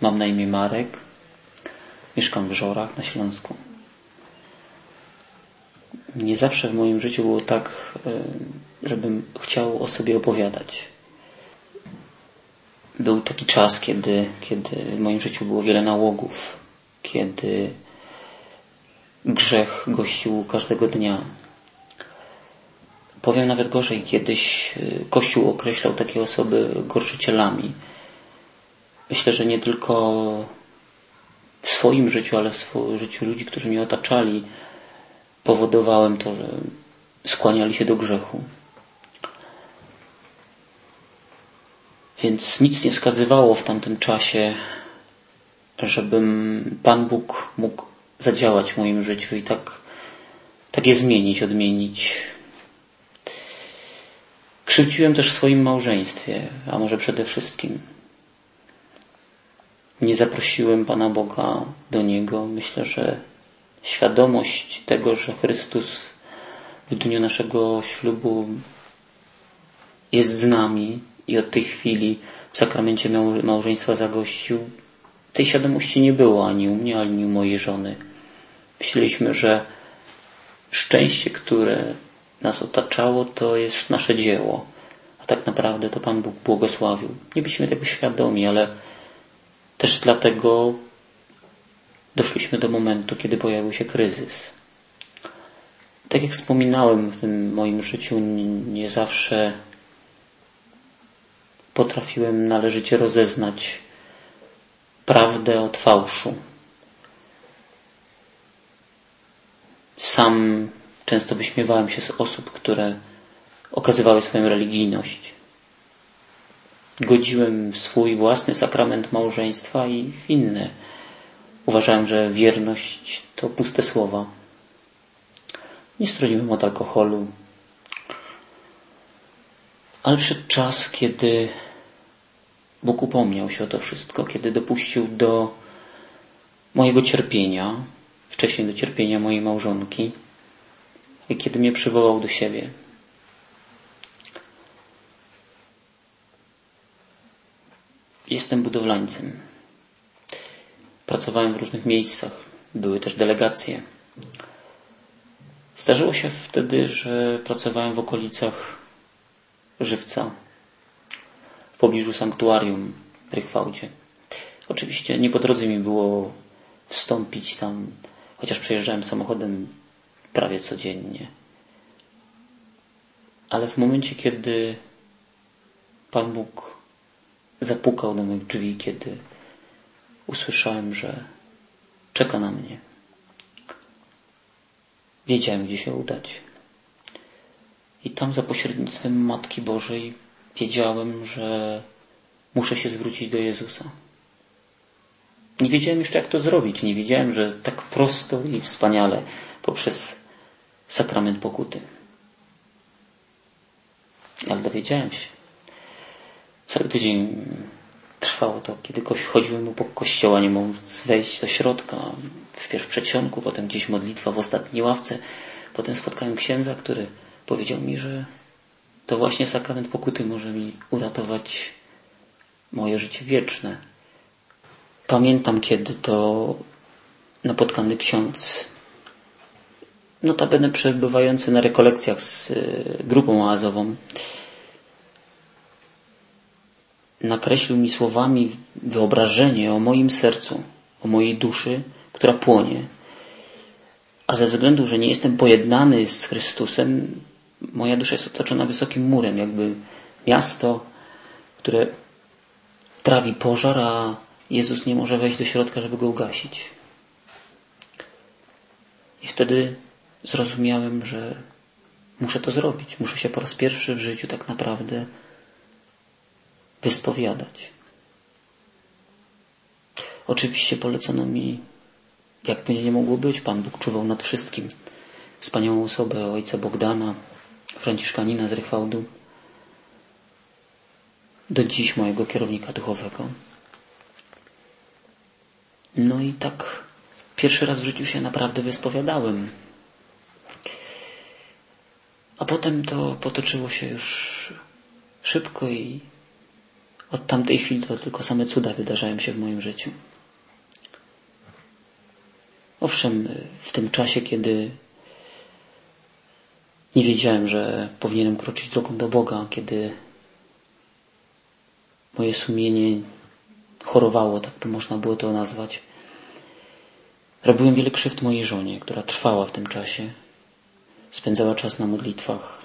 Mam na imię Marek. Mieszkam w Żorach na Śląsku. Nie zawsze w moim życiu było tak, e, żebym chciał o sobie opowiadać. Był taki czas, kiedy, kiedy w moim życiu było wiele nałogów, kiedy grzech gościł każdego dnia. Powiem nawet gorzej, kiedyś e, Kościół określał takie osoby gorszycielami. Myślę, że nie tylko w swoim życiu, ale w życiu ludzi, którzy mnie otaczali, powodowałem to, że skłaniali się do grzechu. Więc nic nie wskazywało w tamtym czasie, żebym Pan Bóg mógł zadziałać w moim życiu i tak, tak je zmienić, odmienić. Krzywdziłem też w swoim małżeństwie, a może przede wszystkim. Nie zaprosiłem Pana Boga do Niego. Myślę, że świadomość tego, że Chrystus w dniu naszego ślubu jest z nami i od tej chwili w sakramencie małżeństwa zagościł, tej świadomości nie było ani u mnie, ani u mojej żony. Myśleliśmy, że szczęście, które nas otaczało, to jest nasze dzieło. A tak naprawdę to Pan Bóg błogosławił. Nie byliśmy tego świadomi, ale też dlatego doszliśmy do momentu, kiedy pojawił się kryzys. Tak jak wspominałem w tym moim życiu, nie zawsze potrafiłem należycie rozeznać prawdę od fałszu. Sam często wyśmiewałem się z osób, które okazywały swoją religijność. Godziłem w swój własny sakrament małżeństwa i w inne. Uważałem, że wierność to puste słowa. Nie stroniłem od alkoholu. Ale przyszedł czas, kiedy Bóg upomniał się o to wszystko, kiedy dopuścił do mojego cierpienia, wcześniej do cierpienia mojej małżonki i kiedy mnie przywołał do siebie. Jestem budowlańcem. Pracowałem w różnych miejscach. Były też delegacje. Zdarzyło się wtedy, że pracowałem w okolicach Żywca, w pobliżu sanktuarium w Rychwałdzie. Oczywiście nie po drodze mi było wstąpić tam, chociaż przejeżdżałem samochodem prawie codziennie. Ale w momencie, kiedy Pan Bóg zapukał do moich drzwi, kiedy usłyszałem, że czeka na mnie. Wiedziałem, gdzie się udać. I tam za pośrednictwem Matki Bożej wiedziałem, że muszę się zwrócić do Jezusa. Nie wiedziałem jeszcze, jak to zrobić. Nie wiedziałem, że tak prosto i wspaniale poprzez sakrament pokuty. Ale dowiedziałem się. Cały tydzień trwało to, kiedy chodziłem obok kościoła, nie mógł wejść do środka. Wpierw w przedsionku, potem gdzieś modlitwa w ostatniej ławce. Potem spotkałem księdza, który powiedział mi, że to właśnie sakrament pokuty może mi uratować moje życie wieczne. Pamiętam, kiedy to napotkany ksiądz, notabene przebywający na rekolekcjach z y, grupą oazową, nakreślił mi słowami wyobrażenie o moim sercu, o mojej duszy, która płonie. A ze względu, że nie jestem pojednany z Chrystusem, moja dusza jest otoczona wysokim murem, jakby miasto, które trawi pożar, a Jezus nie może wejść do środka, żeby go ugasić. I wtedy zrozumiałem, że muszę to zrobić. Muszę się po raz pierwszy w życiu tak naprawdę wyspowiadać. Oczywiście polecono mi, jakby nie mogło być, Pan Bóg czuwał nad wszystkim. Wspaniałą osobę ojca Bogdana, Franciszkanina z Rychwałdu, do dziś mojego kierownika duchowego. No i tak pierwszy raz w życiu się naprawdę wyspowiadałem. A potem to potoczyło się już szybko i od tamtej chwili to tylko same cuda wydarzają się w moim życiu. Owszem, w tym czasie, kiedy nie wiedziałem, że powinienem kroczyć drogą do Boga, kiedy moje sumienie chorowało, tak by można było to nazwać. Robiłem wiele krzywd mojej żonie, która trwała w tym czasie. Spędzała czas na modlitwach.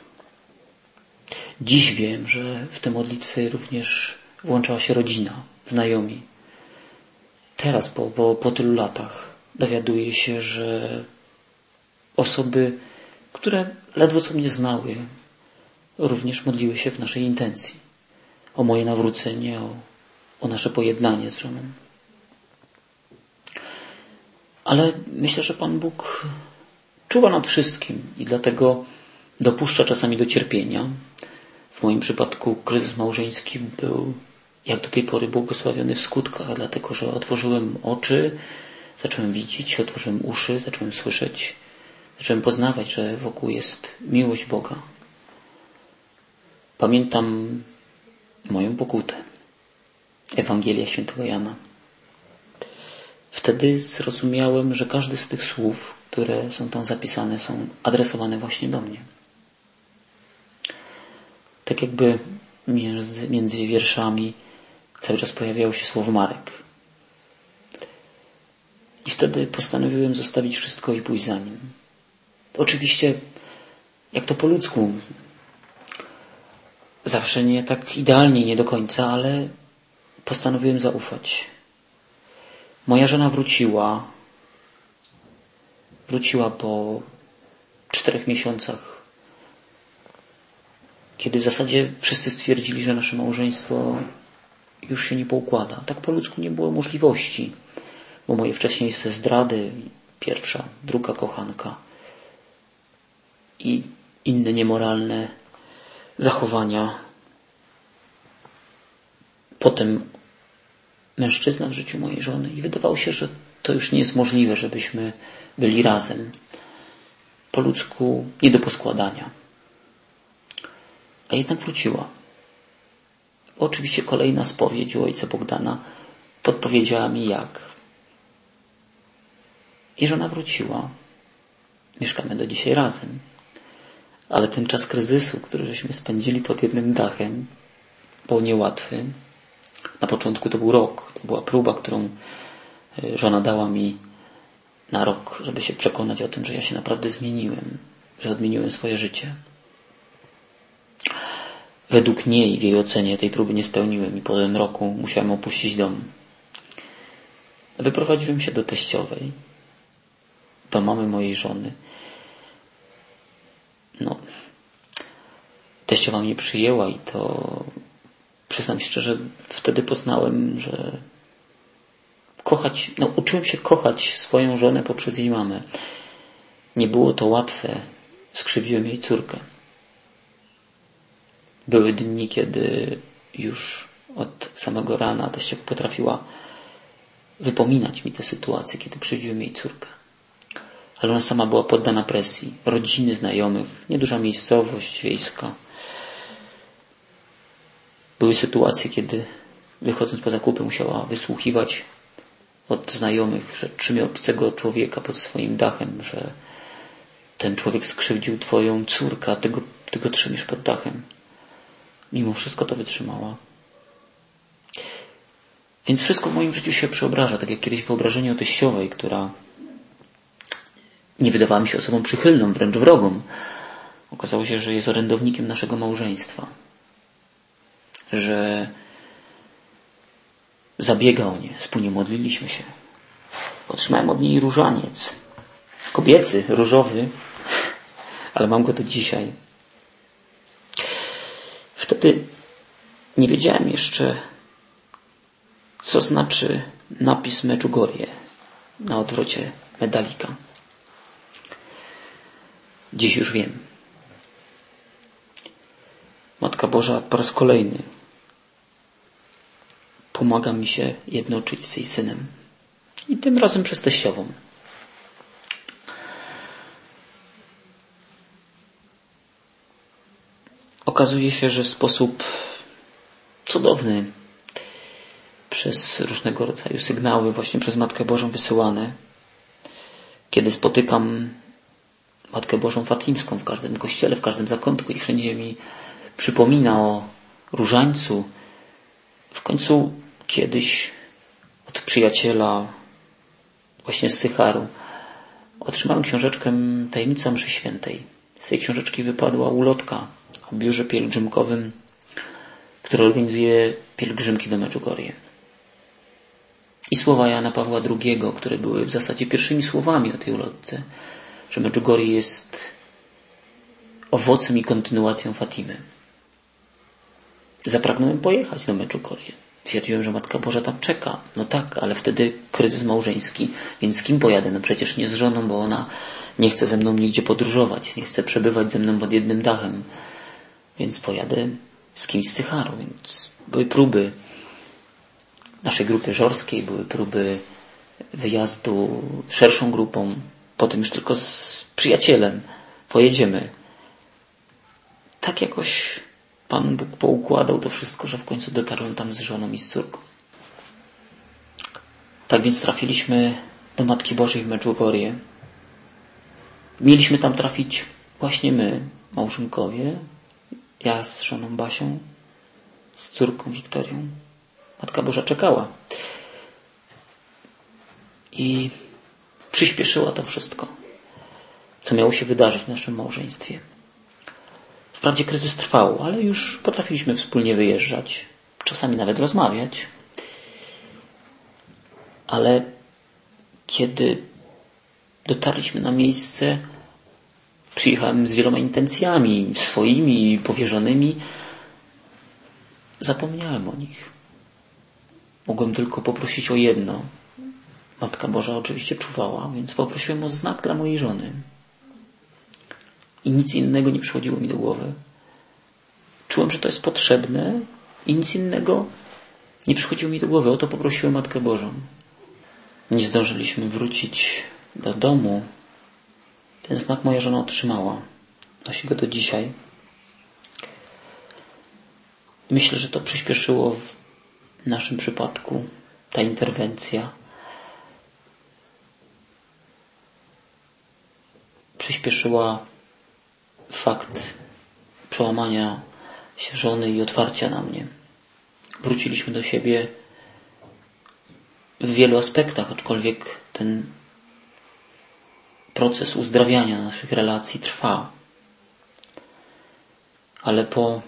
Dziś wiem, że w te modlitwy również włączała się rodzina, znajomi. Teraz, po, po, po tylu latach, dowiaduję się, że osoby, które ledwo co mnie znały, również modliły się w naszej intencji o moje nawrócenie, o, o nasze pojednanie z żoną. Ale myślę, że Pan Bóg czuwa nad wszystkim i dlatego dopuszcza czasami do cierpienia. W moim przypadku kryzys małżeński był jak do tej pory błogosławiony w skutkach, dlatego że otworzyłem oczy, zacząłem widzieć, otworzyłem uszy, zacząłem słyszeć, zacząłem poznawać, że wokół jest miłość Boga. Pamiętam moją pokutę. Ewangelia świętego Jana. Wtedy zrozumiałem, że każdy z tych słów, które są tam zapisane, są adresowane właśnie do mnie. Tak jakby między, między wierszami cały czas pojawiało się słowo Marek. I wtedy postanowiłem zostawić wszystko i pójść za nim. Oczywiście, jak to po ludzku, zawsze nie tak idealnie, nie do końca, ale postanowiłem zaufać. Moja żona wróciła. Wróciła po czterech miesiącach, kiedy w zasadzie wszyscy stwierdzili, że nasze małżeństwo już się nie poukłada. Tak po ludzku nie było możliwości, bo moje wcześniejsze zdrady, pierwsza, druga kochanka i inne niemoralne zachowania. Potem mężczyzna w życiu mojej żony i wydawało się, że to już nie jest możliwe, żebyśmy byli razem. Po ludzku nie do poskładania. A jednak wróciła. Oczywiście kolejna spowiedź u ojca Bogdana podpowiedziała mi jak. I żona wróciła. Mieszkamy do dzisiaj razem. Ale ten czas kryzysu, który żeśmy spędzili pod jednym dachem, był niełatwy. Na początku to był rok. To była próba, którą e, żona dała mi na rok, żeby się przekonać o tym, że ja się naprawdę zmieniłem, że odmieniłem swoje życie. Według niej, w jej ocenie, tej próby nie spełniłem i po tym roku musiałem opuścić dom. Wyprowadziłem się do teściowej, do mamy mojej żony. No, teściowa mnie przyjęła i to przyznam szczerze, wtedy poznałem, że kochać, no uczyłem się kochać swoją żonę poprzez jej mamę. Nie było to łatwe. Skrzywdziłem jej córkę. Były dni, kiedy już od samego rana teściowa potrafiła wypominać mi te sytuacje, kiedy krzywdziłem jej córkę. Ale ona sama była poddana presji. Rodziny, znajomych, nieduża miejscowość wiejska. Były sytuacje, kiedy wychodząc po zakupy musiała wysłuchiwać od znajomych, że trzymie obcego człowieka pod swoim dachem, że ten człowiek skrzywdził twoją córkę, a ty go, ty go trzymiesz pod dachem. Mimo wszystko to wytrzymała. Więc wszystko w moim życiu się przeobraża, tak jak kiedyś wyobrażenie o teściowej, która nie wydawała mi się osobą przychylną, wręcz wrogą. Okazało się, że jest orędownikiem naszego małżeństwa. Że zabiega o nie. Wspólnie modliliśmy się. Otrzymałem od niej różaniec. Kobiecy, różowy, ale mam go do dzisiaj. Wtedy nie wiedziałem jeszcze, co znaczy napis Meczugorie na odwrocie medalika. Dziś już wiem. Matka Boża po raz kolejny pomaga mi się jednoczyć z jej synem. I tym razem przez teściową. Okazuje się, że w sposób cudowny przez różnego rodzaju sygnały, właśnie przez Matkę Bożą wysyłane. Kiedy spotykam Matkę Bożą Fatimską w każdym kościele, w każdym zakątku i wszędzie mi przypomina o różańcu. W końcu kiedyś od przyjaciela właśnie z Sycharu otrzymałem książeczkę Tajemnica Mszy Świętej. Z tej książeczki wypadła ulotka o biurze pielgrzymkowym, które organizuje pielgrzymki do Medjugorje. I słowa Jana Pawła II, które były w zasadzie pierwszymi słowami na tej ulotce, że Medjugorje jest owocem i kontynuacją Fatimy. Zapragnąłem pojechać do Medjugorje. Twierdziłem, że Matka Boża tam czeka. No tak, ale wtedy kryzys małżeński, więc z kim pojadę? No przecież nie z żoną, bo ona nie chce ze mną nigdzie podróżować, nie chce przebywać ze mną pod jednym dachem. Więc pojadę z kimś z Tycharu, więc były próby naszej grupy żorskiej, były próby wyjazdu szerszą grupą, potem już tylko z przyjacielem pojedziemy. Tak jakoś Pan Bóg poukładał to wszystko, że w końcu dotarłem tam z żoną i z córką. Tak więc trafiliśmy do Matki Bożej w Medjugorje. Mieliśmy tam trafić właśnie my, małżonkowie, ja z żoną Basią, z córką Wiktorią. Matka Boża czekała. I przyspieszyła to wszystko, co miało się wydarzyć w naszym małżeństwie. Wprawdzie kryzys trwał, ale już potrafiliśmy wspólnie wyjeżdżać, czasami nawet rozmawiać. Ale kiedy dotarliśmy na miejsce, przyjechałem z wieloma intencjami, swoimi powierzonymi, zapomniałem o nich. Mogłem tylko poprosić o jedno. Matka Boża oczywiście czuwała, więc poprosiłem o znak dla mojej żony. I nic innego nie przychodziło mi do głowy. Czułem, że to jest potrzebne i nic innego nie przychodziło mi do głowy. O to poprosiłem Matkę Bożą. Nie zdążyliśmy wrócić do domu. Ten znak moja żona otrzymała. Nosi go do dzisiaj. Myślę, że to przyspieszyło w naszym przypadku ta interwencja. Przyspieszyła fakt przełamania się żony i otwarcia na mnie. Wróciliśmy do siebie w wielu aspektach, aczkolwiek ten proces uzdrawiania naszych relacji trwa. Ale po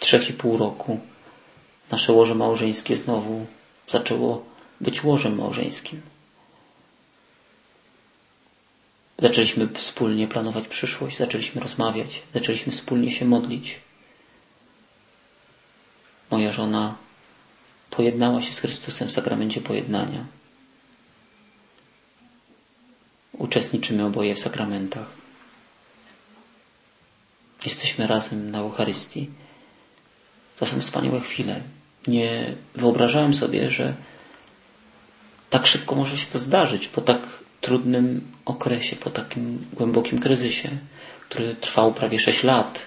trzech i pół roku nasze łoże małżeńskie znowu zaczęło być łożem małżeńskim. Zaczęliśmy wspólnie planować przyszłość, zaczęliśmy rozmawiać, zaczęliśmy wspólnie się modlić. Moja żona pojednała się z Chrystusem w sakramencie pojednania. Uczestniczymy oboje w sakramentach. Jesteśmy razem na Eucharystii. To są wspaniałe chwile. Nie wyobrażałem sobie, że tak szybko może się to zdarzyć po tak trudnym okresie, po takim głębokim kryzysie, który trwał prawie 6 lat,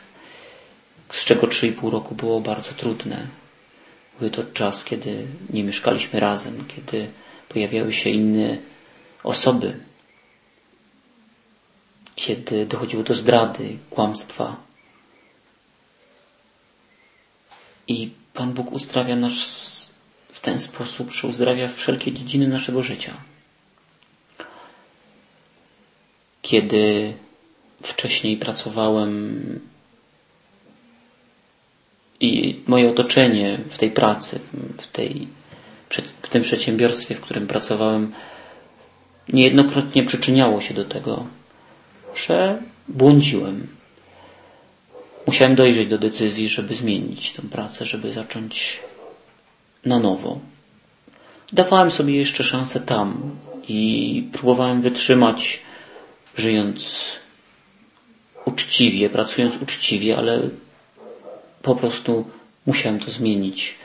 z czego 3,5 roku było bardzo trudne. Był to czas, kiedy nie mieszkaliśmy razem, kiedy pojawiały się inne osoby, kiedy dochodziło do zdrady, kłamstwa. I Pan Bóg uzdrawia nas w ten sposób, że uzdrawia wszelkie dziedziny naszego życia. Kiedy wcześniej pracowałem i moje otoczenie w tej pracy, w, tej, w tym przedsiębiorstwie, w którym pracowałem, niejednokrotnie przyczyniało się do tego, że błądziłem. Musiałem dojrzeć do decyzji, żeby zmienić tę pracę, żeby zacząć na nowo. Dawałem sobie jeszcze szansę tam i próbowałem wytrzymać, żyjąc uczciwie, pracując uczciwie, ale po prostu musiałem to zmienić.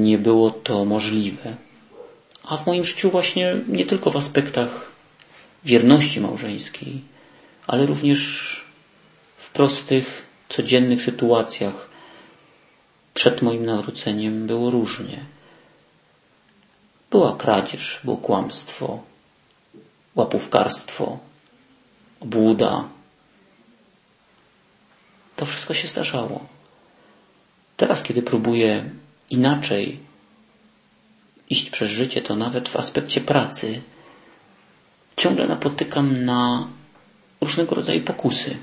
Nie było to możliwe. A w moim życiu właśnie nie tylko w aspektach wierności małżeńskiej, ale również w prostych, codziennych sytuacjach przed moim nawróceniem było różnie. Była kradzież, było kłamstwo, łapówkarstwo, obłuda. To wszystko się zdarzało. Teraz, kiedy próbuję inaczej iść przez życie, to nawet w aspekcie pracy ciągle napotykam na różnego rodzaju pokusy,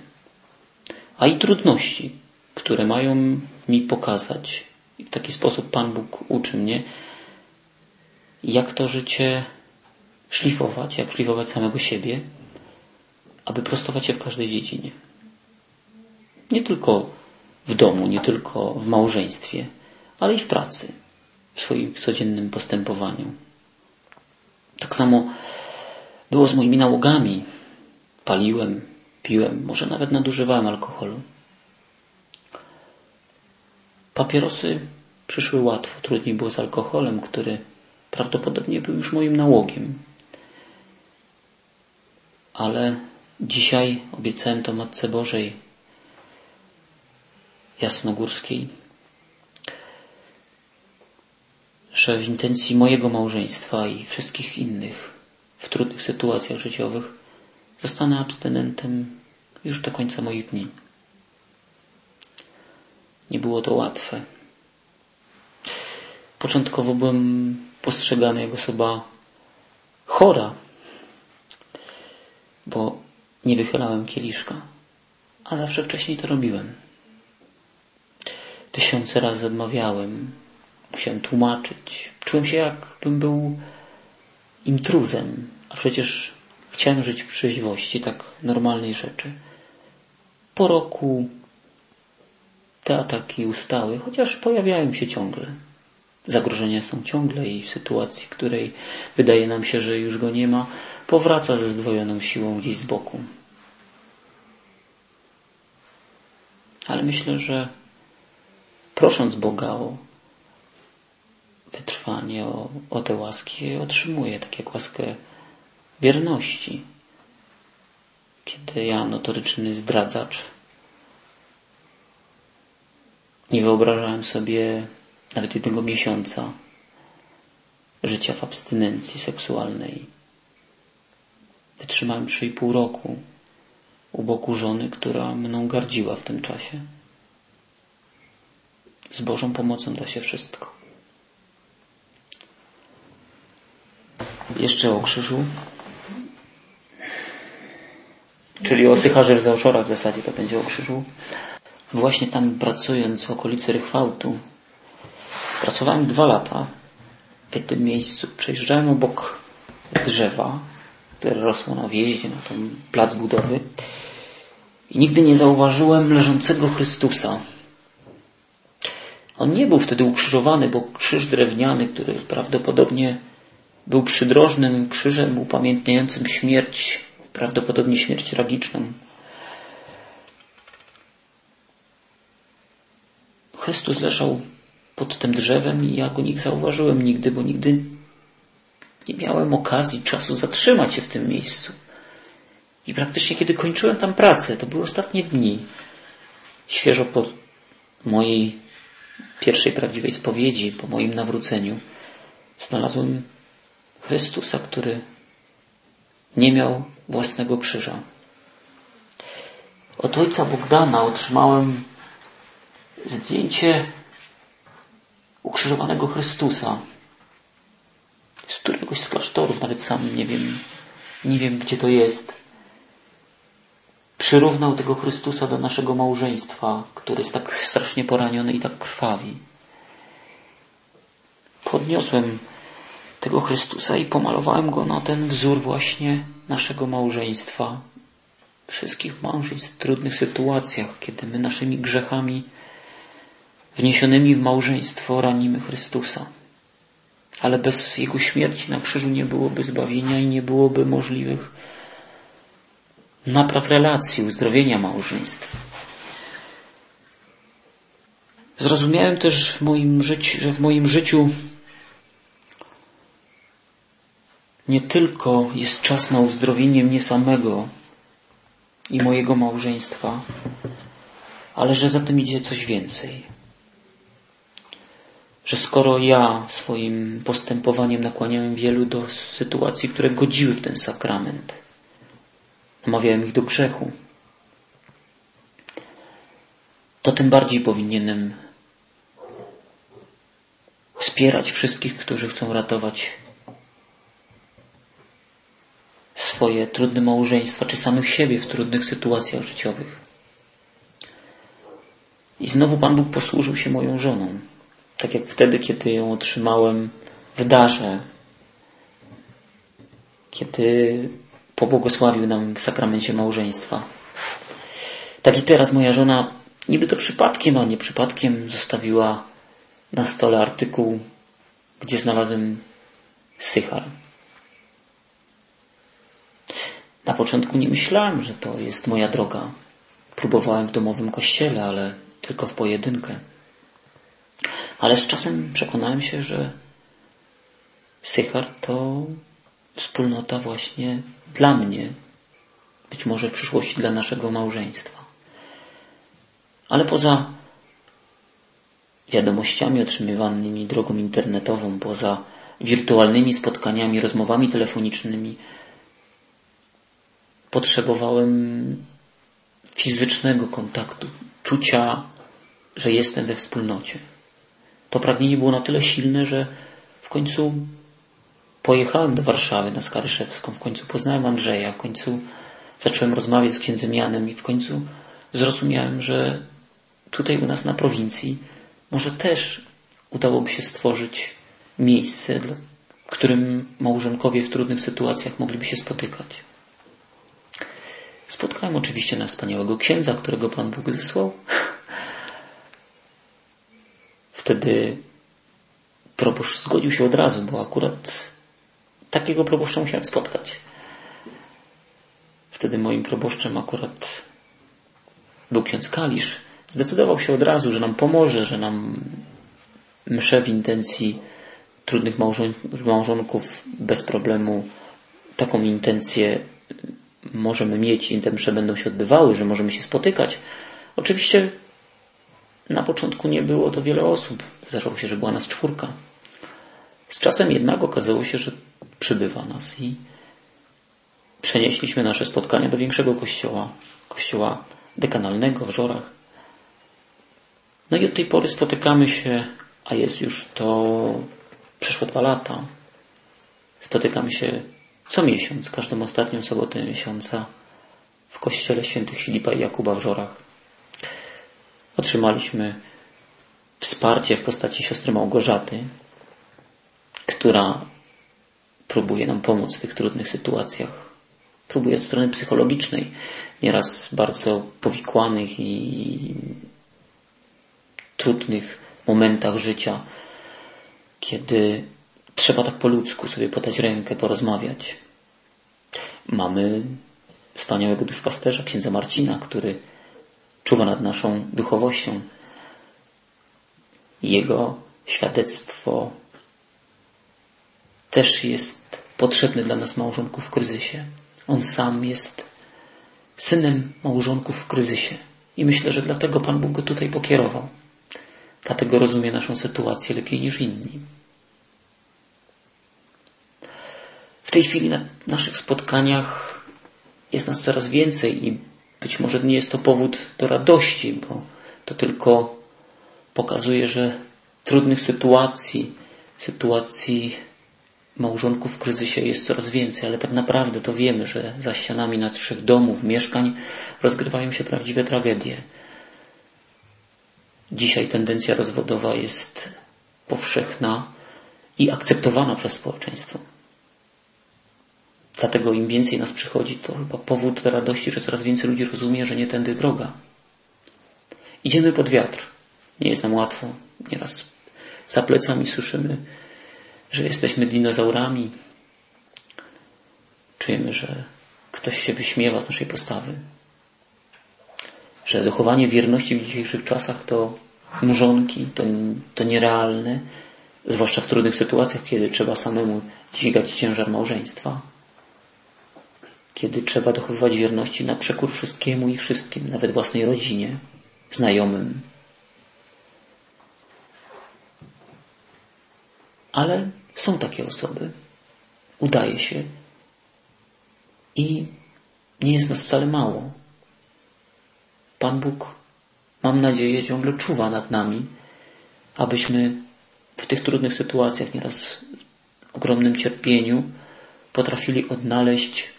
a i trudności, które mają mi pokazać. I w taki sposób Pan Bóg uczy mnie, jak to życie szlifować, jak szlifować samego siebie, aby prostować się w każdej dziedzinie. Nie tylko w domu, nie tylko w małżeństwie, ale i w pracy, w swoim codziennym postępowaniu. Tak samo było z moimi nałogami. Paliłem, piłem, może nawet nadużywałem alkoholu. Papierosy przyszły łatwo, trudniej było z alkoholem, który prawdopodobnie był już moim nałogiem. Ale dzisiaj obiecałem to Matce Bożej Jasnogórskiej, że w intencji mojego małżeństwa i wszystkich innych w trudnych sytuacjach życiowych zostanę abstynentem już do końca moich dni. Nie było to łatwe. Początkowo byłem postrzegany jako osoba chora, bo nie wychylałem kieliszka, a zawsze wcześniej to robiłem. Tysiące razy odmawiałem, musiałem tłumaczyć. Czułem się jakbym był intruzem, a przecież chciałem żyć w trzeźwości, tak normalnej rzeczy. Po roku te ataki ustały, chociaż pojawiają się ciągle. Zagrożenia są ciągle i w sytuacji, której wydaje nam się, że już go nie ma, powraca ze zdwojoną siłą gdzieś z boku. Ale myślę, że prosząc Boga o wytrwanie, o, o te łaski, otrzymuję, tak jak łaskę wierności. Kiedy ja, notoryczny zdradzacz, nie wyobrażałem sobie nawet jednego miesiąca życia w abstynencji seksualnej. Wytrzymałem trzy i pół roku u boku żony, która mną gardziła w tym czasie. Z Bożą pomocą da się wszystko. Jeszcze o krzyżu. Czyli o Sycharze w Zaoszorach w zasadzie to będzie o krzyżu. Właśnie tam pracując w okolicy Rychwałtu, pracowałem dwa lata w tym miejscu. Przejeżdżałem obok drzewa, które rosło na wjeździe, na ten plac budowy i nigdy nie zauważyłem leżącego Chrystusa. On nie był wtedy ukrzyżowany, bo krzyż drewniany, który prawdopodobnie był przydrożnym krzyżem upamiętniającym śmierć, prawdopodobnie śmierć tragiczną. Chrystus leżał pod tym drzewem i ja go nie zauważyłem nigdy, bo nigdy nie miałem okazji, czasu zatrzymać się w tym miejscu. I praktycznie kiedy kończyłem tam pracę, to były ostatnie dni, świeżo po mojej pierwszej prawdziwej spowiedzi, po moim nawróceniu, znalazłem Chrystusa, który nie miał własnego krzyża. Od ojca Bogdana otrzymałem zdjęcie ukrzyżowanego Chrystusa z któregoś z klasztorów, nawet sam nie wiem, nie wiem gdzie to jest. Przyrównał tego Chrystusa do naszego małżeństwa, który jest tak strasznie poraniony i tak krwawi. Podniosłem tego Chrystusa i pomalowałem go na ten wzór właśnie naszego małżeństwa. Wszystkich małżeństw w trudnych sytuacjach, kiedy my naszymi grzechami wniesionymi w małżeństwo ranimy Chrystusa. Ale bez Jego śmierci na krzyżu nie byłoby zbawienia i nie byłoby możliwych napraw relacji, uzdrowienia małżeństw. Zrozumiałem też w moim życiu, że w moim życiu nie tylko jest czas na uzdrowienie mnie samego i mojego małżeństwa, ale że za tym idzie coś więcej. że skoro ja swoim postępowaniem nakłaniałem wielu do sytuacji, które godziły w ten sakrament, namawiałem ich do grzechu, to tym bardziej powinienem wspierać wszystkich, którzy chcą ratować swoje trudne małżeństwa, czy samych siebie w trudnych sytuacjach życiowych. I znowu Pan Bóg posłużył się moją żoną. Tak jak wtedy, kiedy ją otrzymałem w darze, kiedy pobłogosławił nam w sakramencie małżeństwa. Tak i teraz moja żona niby to przypadkiem, a nie przypadkiem zostawiła na stole artykuł, gdzie znalazłem sychar. Na początku nie myślałem, że to jest moja droga. Próbowałem w domowym kościele, ale tylko w pojedynkę. Ale z czasem przekonałem się, że Sychar to wspólnota właśnie dla mnie, być może w przyszłości dla naszego małżeństwa. Ale poza wiadomościami otrzymywanymi drogą internetową, poza wirtualnymi spotkaniami, rozmowami telefonicznymi, potrzebowałem fizycznego kontaktu, czucia, że jestem we wspólnocie. To pragnienie było na tyle silne, że w końcu pojechałem do Warszawy na Skaryszewską, w końcu poznałem Andrzeja, w końcu zacząłem rozmawiać z księdzem Janem i w końcu zrozumiałem, że tutaj u nas na prowincji może też udałoby się stworzyć miejsce, w którym małżonkowie w trudnych sytuacjach mogliby się spotykać. Spotkałem oczywiście na wspaniałego księdza, którego Pan Bóg zesłał. Wtedy proboszcz zgodził się od razu, bo akurat takiego proboszcza musiałem spotkać. Wtedy moim proboszczem akurat był ksiądz Kalisz. Zdecydował się od razu, że nam pomoże, że nam mszę w intencji trudnych małżonków bez problemu taką intencję możemy mieć i te msze będą się odbywały, że możemy się spotykać. Oczywiście na początku nie było to wiele osób. Zdarzało się, że była nas czwórka. Z czasem jednak okazało się, że przybywa nas i przenieśliśmy nasze spotkania do większego kościoła, kościoła dekanalnego w Żorach. No i od tej pory spotykamy się, a jest już to przeszło dwa lata. Spotykamy się co miesiąc, każdą ostatnią sobotę miesiąca w kościele świętych Filipa i Jakuba w Żorach. Otrzymaliśmy wsparcie w postaci siostry Małgorzaty, która próbuje nam pomóc w tych trudnych sytuacjach. Próbuje od strony psychologicznej, nieraz bardzo powikłanych i trudnych momentach życia, kiedy trzeba tak po ludzku sobie podać rękę, porozmawiać. Mamy wspaniałego duszpasterza, księdza Marcina, który czuwa nad naszą duchowością. Jego świadectwo też jest potrzebne dla nas małżonków w kryzysie. On sam jest synem małżonków w kryzysie. I myślę, że dlatego Pan Bóg go tutaj pokierował. Dlatego rozumie naszą sytuację lepiej niż inni. W tej chwili na naszych spotkaniach jest nas coraz więcej i być może nie jest to powód do radości, bo to tylko pokazuje, że trudnych sytuacji, sytuacji małżonków w kryzysie jest coraz więcej, ale tak naprawdę to wiemy, że za ścianami naszych domów, mieszkań rozgrywają się prawdziwe tragedie. Dzisiaj tendencja rozwodowa jest powszechna i akceptowana przez społeczeństwo. Dlatego im więcej nas przychodzi, to chyba powód do radości, że coraz więcej ludzi rozumie, że nie tędy droga. Idziemy pod wiatr. Nie jest nam łatwo. Nieraz za plecami słyszymy, że jesteśmy dinozaurami. Czujemy, że ktoś się wyśmiewa z naszej postawy. Że dochowanie wierności w dzisiejszych czasach to mrzonki, to, to nierealne, zwłaszcza w trudnych sytuacjach, kiedy trzeba samemu dźwigać ciężar małżeństwa kiedy trzeba dochowywać wierności na przekór wszystkiemu i wszystkim, nawet własnej rodzinie, znajomym. Ale są takie osoby. Udaje się. I nie jest nas wcale mało. Pan Bóg, mam nadzieję, ciągle czuwa nad nami, abyśmy w tych trudnych sytuacjach, nieraz w ogromnym cierpieniu, potrafili odnaleźć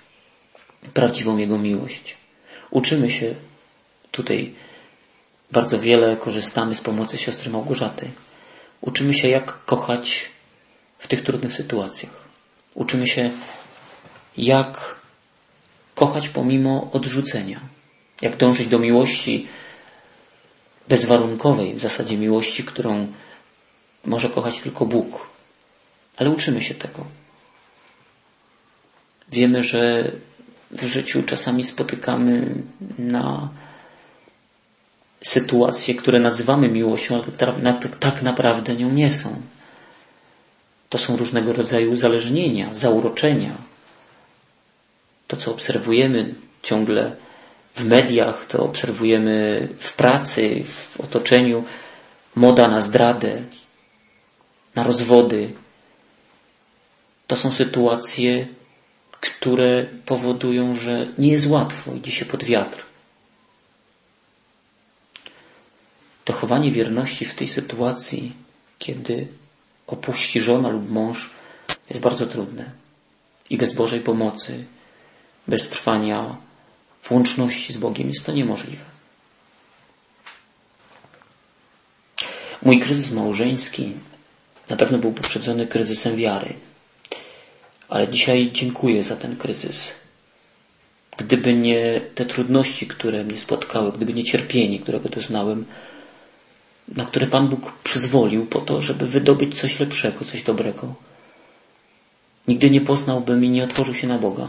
prawdziwą Jego miłość. Uczymy się tutaj bardzo wiele, korzystamy z pomocy siostry Małgorzaty. Uczymy się, jak kochać w tych trudnych sytuacjach. Uczymy się, jak kochać pomimo odrzucenia, jak dążyć do miłości bezwarunkowej, w zasadzie miłości, którą może kochać tylko Bóg. Ale uczymy się tego. Wiemy, że w życiu czasami spotykamy na sytuacje, które nazywamy miłością, ale tak, tak naprawdę nią nie są. To są różnego rodzaju uzależnienia, zauroczenia. To, co obserwujemy ciągle w mediach, to obserwujemy w pracy, w otoczeniu, moda na zdradę, na rozwody. To są sytuacje, które powodują, że nie jest łatwo, idzie się pod wiatr. Dochowanie wierności w tej sytuacji, kiedy opuści żona lub mąż, jest bardzo trudne. I bez Bożej pomocy, bez trwania w łączności z Bogiem jest to niemożliwe. Mój kryzys małżeński na pewno był poprzedzony kryzysem wiary. Ale dzisiaj dziękuję za ten kryzys. Gdyby nie te trudności, które mnie spotkały, gdyby nie cierpienie, którego doznałem, na które Pan Bóg przyzwolił po to, żeby wydobyć coś lepszego, coś dobrego, nigdy nie poznałbym i nie otworzył się na Boga.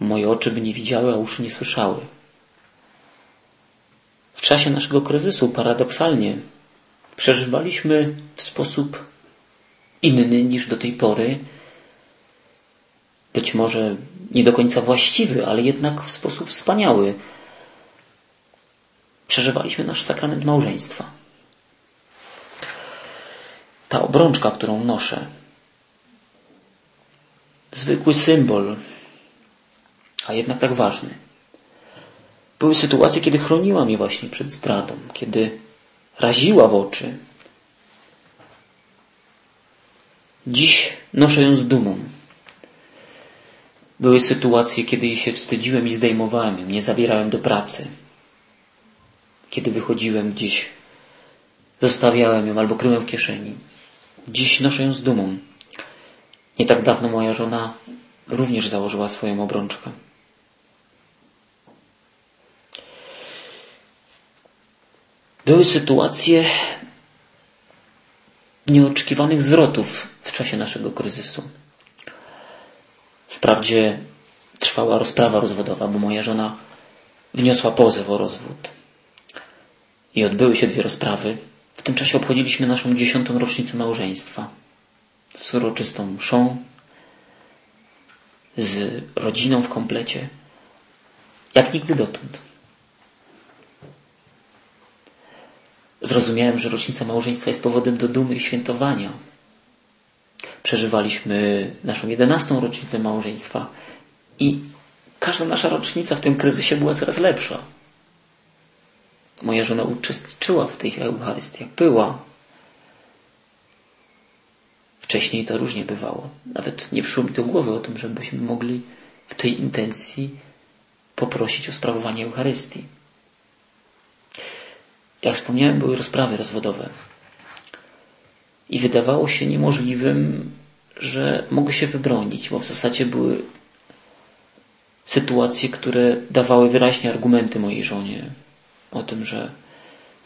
Moje oczy by nie widziały, a uszy nie słyszały. W czasie naszego kryzysu paradoksalnie przeżywaliśmy w sposób inny niż do tej pory, być może nie do końca właściwy, ale jednak w sposób wspaniały. Przeżywaliśmy nasz sakrament małżeństwa. Ta obrączka, którą noszę, zwykły symbol, a jednak tak ważny. Były sytuacje, kiedy chroniła mnie właśnie przed zdradą, kiedy raziła w oczy, Dziś noszę ją z dumą. Były sytuacje, kiedy jej się wstydziłem i zdejmowałem ją, nie zabierałem do pracy. Kiedy wychodziłem gdzieś, zostawiałem ją albo kryłem w kieszeni. Dziś noszę ją z dumą. Nie tak dawno moja żona również założyła swoją obrączkę. Były sytuacje nieoczekiwanych zwrotów w czasie naszego kryzysu. Wprawdzie trwała rozprawa rozwodowa, bo moja żona wniosła pozew o rozwód. I odbyły się dwie rozprawy. W tym czasie obchodziliśmy naszą dziesiątą rocznicę małżeństwa. Z uroczystą mszą, z rodziną w komplecie, jak nigdy dotąd. Zrozumiałem, że rocznica małżeństwa jest powodem do dumy i świętowania. Przeżywaliśmy naszą jedenastą rocznicę małżeństwa i każda nasza rocznica w tym kryzysie była coraz lepsza. Moja żona uczestniczyła w tych Eucharystiach, była. Wcześniej to różnie bywało. Nawet nie przyszło mi do głowy o tym, żebyśmy mogli w tej intencji poprosić o sprawowanie Eucharystii. Jak wspomniałem, były rozprawy rozwodowe. I wydawało się niemożliwym, że mogę się wybronić, bo w zasadzie były sytuacje, które dawały wyraźnie argumenty mojej żonie o tym, że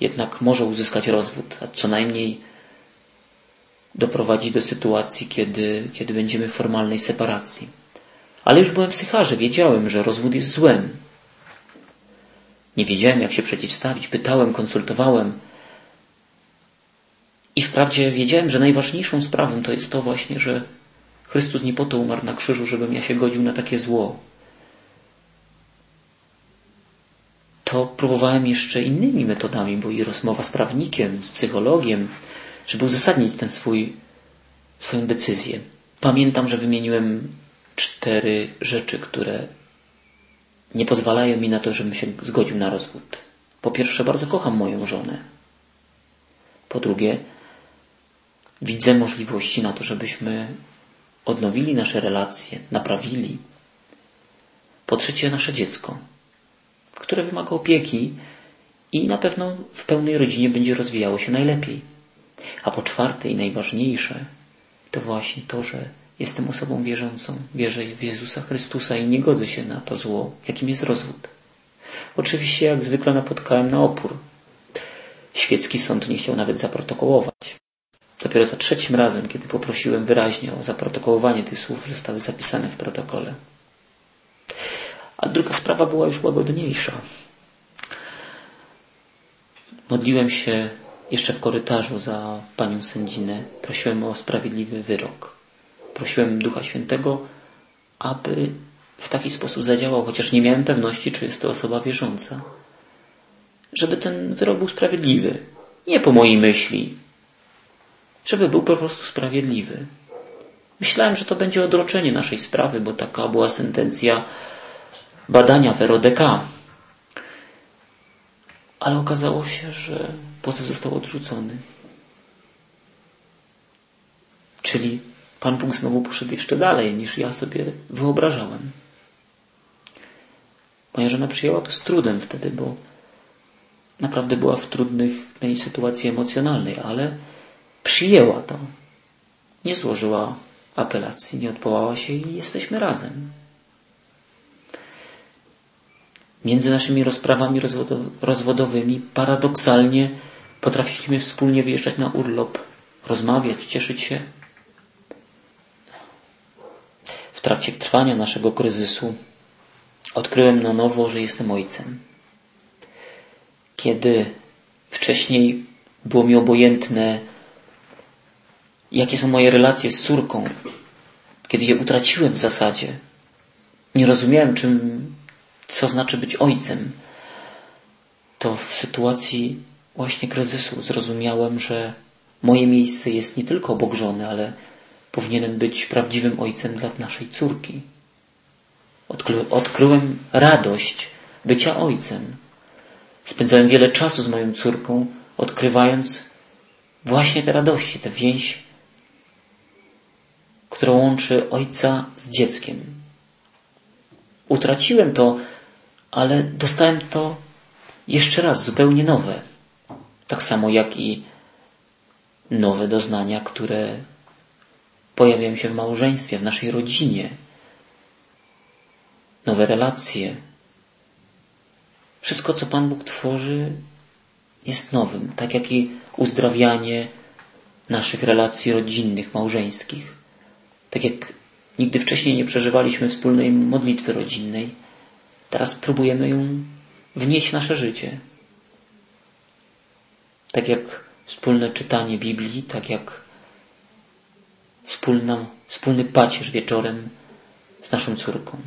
jednak może uzyskać rozwód, a co najmniej doprowadzi do sytuacji, kiedy, kiedy będziemy w formalnej separacji. Ale już byłem w psycharze, wiedziałem, że rozwód jest złem, nie wiedziałem, jak się przeciwstawić. Pytałem, konsultowałem. I wprawdzie wiedziałem, że najważniejszą sprawą to jest to właśnie, że Chrystus nie po to umarł na krzyżu, żebym ja się godził na takie zło. To próbowałem jeszcze innymi metodami, bo i rozmowa z prawnikiem, z psychologiem, żeby uzasadnić ten swój, swoją decyzję. Pamiętam, że wymieniłem cztery rzeczy, które nie pozwalają mi na to, żebym się zgodził na rozwód. Po pierwsze, bardzo kocham moją żonę. Po drugie, widzę możliwości na to, żebyśmy odnowili nasze relacje, naprawili. Po trzecie, nasze dziecko, które wymaga opieki i na pewno w pełnej rodzinie będzie rozwijało się najlepiej. A po czwarte i najważniejsze, to właśnie to, że jestem osobą wierzącą, wierzę w Jezusa Chrystusa i nie godzę się na to zło, jakim jest rozwód. Oczywiście, jak zwykle, napotkałem na opór. Świecki sąd nie chciał nawet zaprotokołować. Dopiero za trzecim razem, kiedy poprosiłem wyraźnie o zaprotokołowanie tych słów, zostały zapisane w protokole. A druga sprawa była już łagodniejsza. Modliłem się jeszcze w korytarzu za panią sędzinę. Prosiłem o sprawiedliwy wyrok. Prosiłem Ducha Świętego, aby w taki sposób zadziałał, chociaż nie miałem pewności, czy jest to osoba wierząca. Żeby ten wyrok był sprawiedliwy. Nie po mojej myśli. Żeby był po prostu sprawiedliwy. Myślałem, że to będzie odroczenie naszej sprawy, bo taka była sentencja badania w RODK. Ale okazało się, że pozew został odrzucony. Czyli Pan Bóg znowu poszedł jeszcze dalej, niż ja sobie wyobrażałem. Moja żona przyjęła to z trudem wtedy, bo naprawdę była w trudnej sytuacji emocjonalnej, ale przyjęła to. Nie złożyła apelacji, nie odwołała się i jesteśmy razem. Między naszymi rozprawami rozwodowymi paradoksalnie potrafiliśmy wspólnie wyjeżdżać na urlop, rozmawiać, cieszyć się. W trakcie trwania naszego kryzysu odkryłem na nowo, że jestem ojcem. Kiedy wcześniej było mi obojętne, jakie są moje relacje z córką, kiedy je utraciłem w zasadzie, nie rozumiałem, czym co znaczy być ojcem, to w sytuacji właśnie kryzysu zrozumiałem, że moje miejsce jest nie tylko obok żony, ale powinienem być prawdziwym ojcem dla naszej córki. Odkry odkryłem radość bycia ojcem. Spędzałem wiele czasu z moją córką, odkrywając właśnie te radości, tę więź, która łączy ojca z dzieckiem. Utraciłem to ale dostałem to jeszcze raz zupełnie nowe. Tak samo jak i nowe doznania, które pojawiają się w małżeństwie, w naszej rodzinie. Nowe relacje. Wszystko, co Pan Bóg tworzy, jest nowym, tak jak i uzdrawianie naszych relacji rodzinnych, małżeńskich. Tak jak nigdy wcześniej nie przeżywaliśmy wspólnej modlitwy rodzinnej Teraz próbujemy ją wnieść w nasze życie. Tak jak wspólne czytanie Biblii, tak jak wspólna, wspólny pacierz wieczorem z naszą córką.